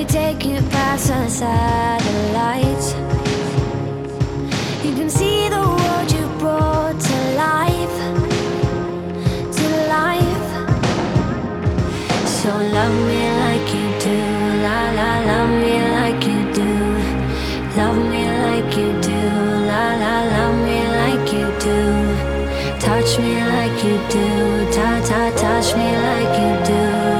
Me take you past the satellites. You can see the world you brought to life, to life. So love me like you do, la la, love me like you do, love me like you do, la la, love me like you do, touch me like you do, ta ta, touch me like you do.